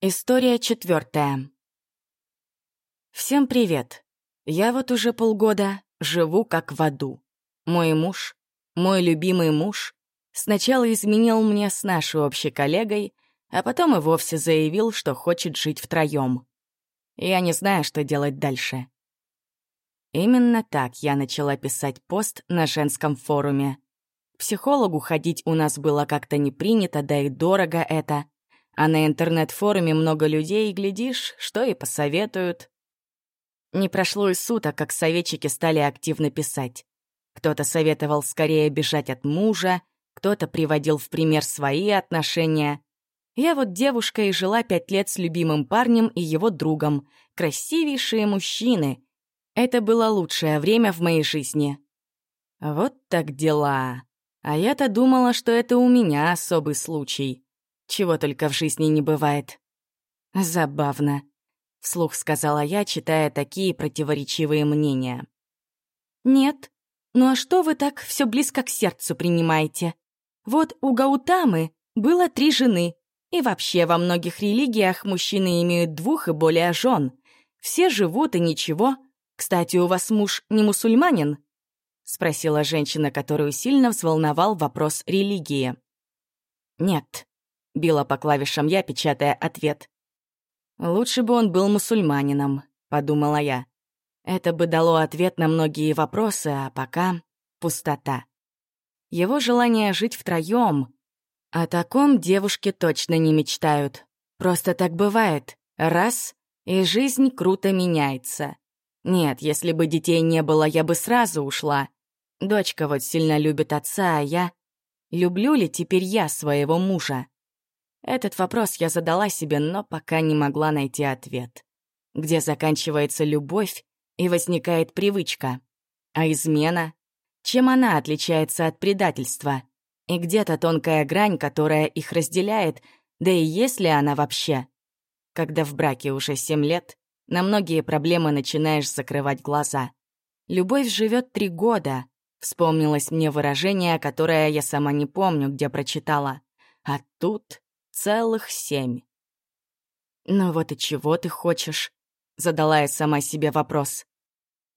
История четвертая. Всем привет. Я вот уже полгода живу как в аду. Мой муж, мой любимый муж, сначала изменил мне с нашей общей коллегой, а потом и вовсе заявил, что хочет жить втроём. Я не знаю, что делать дальше. Именно так я начала писать пост на женском форуме. К психологу ходить у нас было как-то не принято, да и дорого это — а на интернет-форуме много людей, глядишь, что и посоветуют. Не прошло и суток, как советчики стали активно писать. Кто-то советовал скорее бежать от мужа, кто-то приводил в пример свои отношения. Я вот девушка и жила пять лет с любимым парнем и его другом. Красивейшие мужчины. Это было лучшее время в моей жизни. Вот так дела. А я-то думала, что это у меня особый случай. Чего только в жизни не бывает. Забавно, — вслух сказала я, читая такие противоречивые мнения. «Нет, ну а что вы так все близко к сердцу принимаете? Вот у Гаутамы было три жены, и вообще во многих религиях мужчины имеют двух и более жен. Все живут и ничего. Кстати, у вас муж не мусульманин?» — спросила женщина, которую сильно взволновал вопрос религии. «Нет», Била по клавишам я, печатая ответ. «Лучше бы он был мусульманином», — подумала я. Это бы дало ответ на многие вопросы, а пока — пустота. Его желание жить втроём. О таком девушки точно не мечтают. Просто так бывает. Раз — и жизнь круто меняется. Нет, если бы детей не было, я бы сразу ушла. Дочка вот сильно любит отца, а я... Люблю ли теперь я своего мужа? Этот вопрос я задала себе, но пока не могла найти ответ. Где заканчивается любовь и возникает привычка? А измена? Чем она отличается от предательства? И где-то тонкая грань, которая их разделяет, да и есть ли она вообще? Когда в браке уже семь лет, на многие проблемы начинаешь закрывать глаза. «Любовь живет три года», — вспомнилось мне выражение, которое я сама не помню, где прочитала. А тут Целых семь. «Ну вот и чего ты хочешь?» — задала я сама себе вопрос.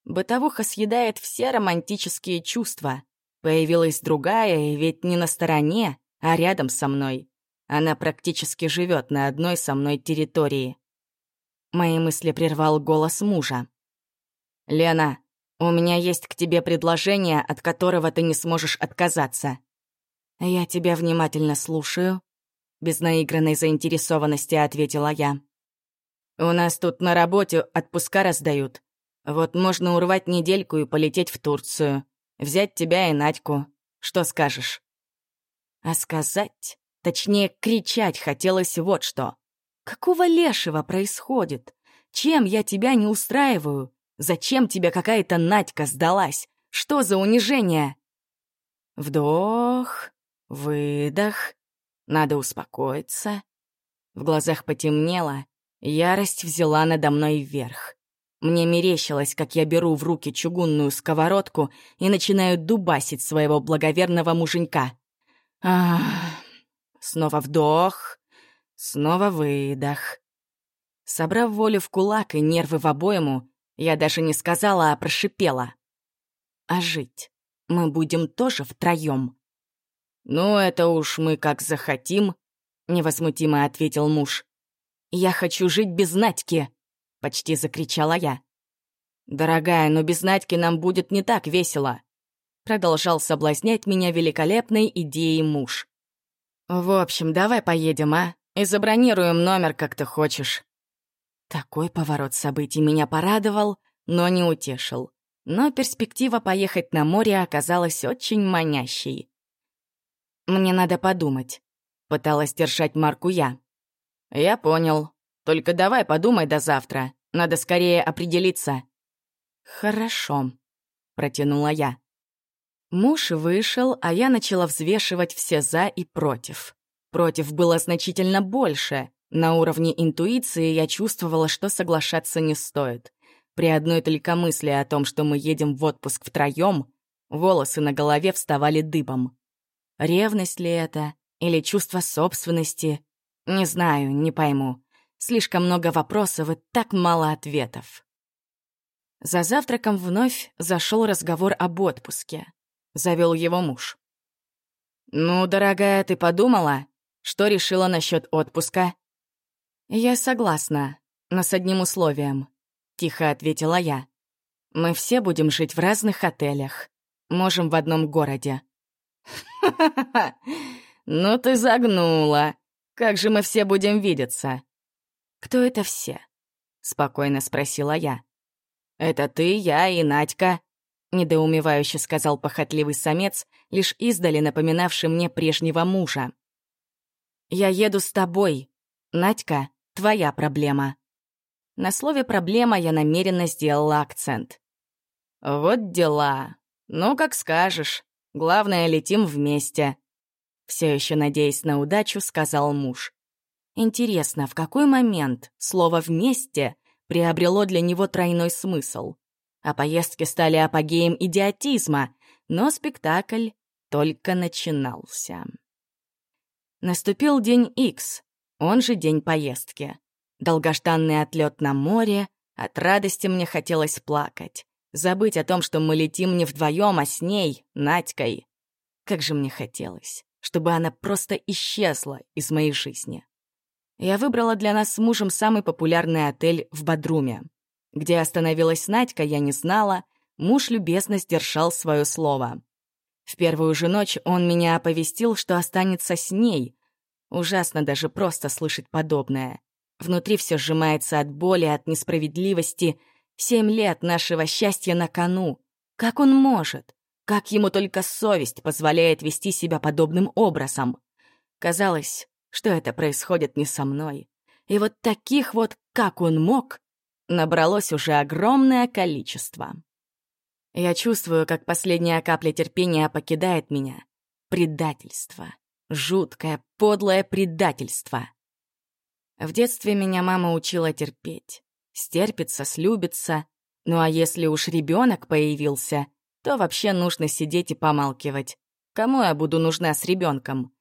Бытовуха съедает все романтические чувства. Появилась другая, и ведь не на стороне, а рядом со мной. Она практически живет на одной со мной территории. Мои мысли прервал голос мужа. «Лена, у меня есть к тебе предложение, от которого ты не сможешь отказаться». «Я тебя внимательно слушаю», без наигранной заинтересованности ответила я. «У нас тут на работе отпуска раздают. Вот можно урвать недельку и полететь в Турцию. Взять тебя и Надьку. Что скажешь?» А сказать, точнее, кричать хотелось вот что. «Какого лешего происходит? Чем я тебя не устраиваю? Зачем тебе какая-то Надька сдалась? Что за унижение?» Вдох, выдох. Надо успокоиться. В глазах потемнело, ярость взяла надо мной вверх. Мне мерещилось, как я беру в руки чугунную сковородку и начинаю дубасить своего благоверного муженька. Ах, снова вдох, снова выдох. Собрав волю в кулак и нервы в обойму, я даже не сказала, а прошипела. А жить мы будем тоже втроем. «Ну, это уж мы как захотим», — невозмутимо ответил муж. «Я хочу жить без Надьки», — почти закричала я. «Дорогая, но без Надьки нам будет не так весело», — продолжал соблазнять меня великолепной идеей муж. «В общем, давай поедем, а? И забронируем номер, как ты хочешь». Такой поворот событий меня порадовал, но не утешил. Но перспектива поехать на море оказалась очень манящей. «Мне надо подумать», — пыталась держать марку я. «Я понял. Только давай подумай до завтра. Надо скорее определиться». «Хорошо», — протянула я. Муж вышел, а я начала взвешивать все «за» и «против». Против было значительно больше. На уровне интуиции я чувствовала, что соглашаться не стоит. При одной только мысли о том, что мы едем в отпуск втроем, волосы на голове вставали дыбом. Ревность ли это? Или чувство собственности? Не знаю, не пойму. Слишком много вопросов и так мало ответов. За завтраком вновь зашел разговор об отпуске. Завел его муж. «Ну, дорогая, ты подумала, что решила насчет отпуска?» «Я согласна, но с одним условием», — тихо ответила я. «Мы все будем жить в разных отелях. Можем в одном городе». «Ха-ха-ха! Ну ты загнула! Как же мы все будем видеться?» «Кто это все?» — спокойно спросила я. «Это ты, я и Надька», — недоумевающе сказал похотливый самец, лишь издали напоминавший мне прежнего мужа. «Я еду с тобой. Надька, твоя проблема». На слове «проблема» я намеренно сделала акцент. «Вот дела. Ну, как скажешь. Главное, летим вместе», — все еще надеясь на удачу, сказал муж. Интересно, в какой момент слово «вместе» приобрело для него тройной смысл? А поездки стали апогеем идиотизма, но спектакль только начинался. Наступил день X, он же день поездки. Долгожданный отлет на море, от радости мне хотелось плакать. Забыть о том, что мы летим не вдвоем, а с ней, Надькой. Как же мне хотелось, чтобы она просто исчезла из моей жизни. Я выбрала для нас с мужем самый популярный отель в Бадруме. Где остановилась Надька, я не знала. Муж любезно сдержал свое слово. В первую же ночь он меня оповестил, что останется с ней. Ужасно даже просто слышать подобное. Внутри все сжимается от боли, от несправедливости. Семь лет нашего счастья на кону. Как он может? Как ему только совесть позволяет вести себя подобным образом? Казалось, что это происходит не со мной. И вот таких вот, как он мог, набралось уже огромное количество. Я чувствую, как последняя капля терпения покидает меня. Предательство. Жуткое, подлое предательство. В детстве меня мама учила терпеть. Стерпится, слюбится. Ну а если уж ребенок появился, то вообще нужно сидеть и помалкивать. Кому я буду нужна с ребенком?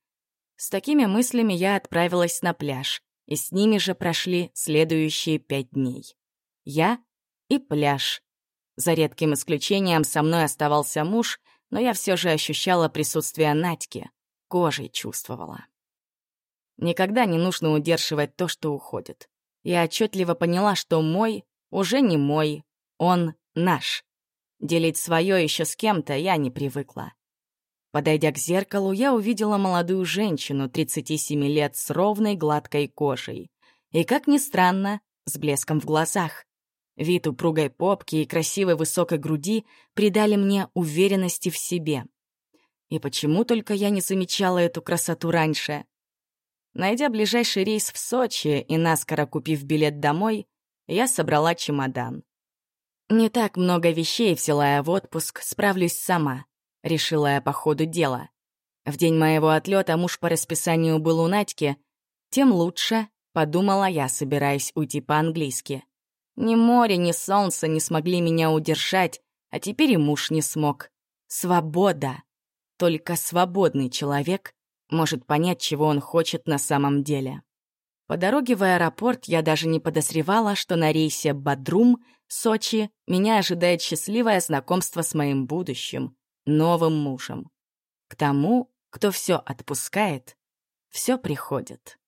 С такими мыслями я отправилась на пляж, и с ними же прошли следующие пять дней. Я и пляж. За редким исключением со мной оставался муж, но я все же ощущала присутствие Надьки, кожей чувствовала. Никогда не нужно удерживать то, что уходит. Я отчетливо поняла, что мой уже не мой, он наш. Делить свое еще с кем-то я не привыкла. Подойдя к зеркалу, я увидела молодую женщину 37 лет с ровной гладкой кожей. И, как ни странно, с блеском в глазах. Вид упругой попки и красивой высокой груди придали мне уверенности в себе. И почему только я не замечала эту красоту раньше? Найдя ближайший рейс в Сочи и наскоро купив билет домой, я собрала чемодан. Не так много вещей взяла я в отпуск, справлюсь сама. — решила я по ходу дела. В день моего отлета муж по расписанию был у Надьки, тем лучше, подумала я, собираясь уйти по-английски. Ни море, ни солнце не смогли меня удержать, а теперь и муж не смог. Свобода. Только свободный человек может понять, чего он хочет на самом деле. По дороге в аэропорт я даже не подозревала, что на рейсе Бадрум, Сочи, меня ожидает счастливое знакомство с моим будущим, новым мужем. К тому, кто все отпускает, все приходит.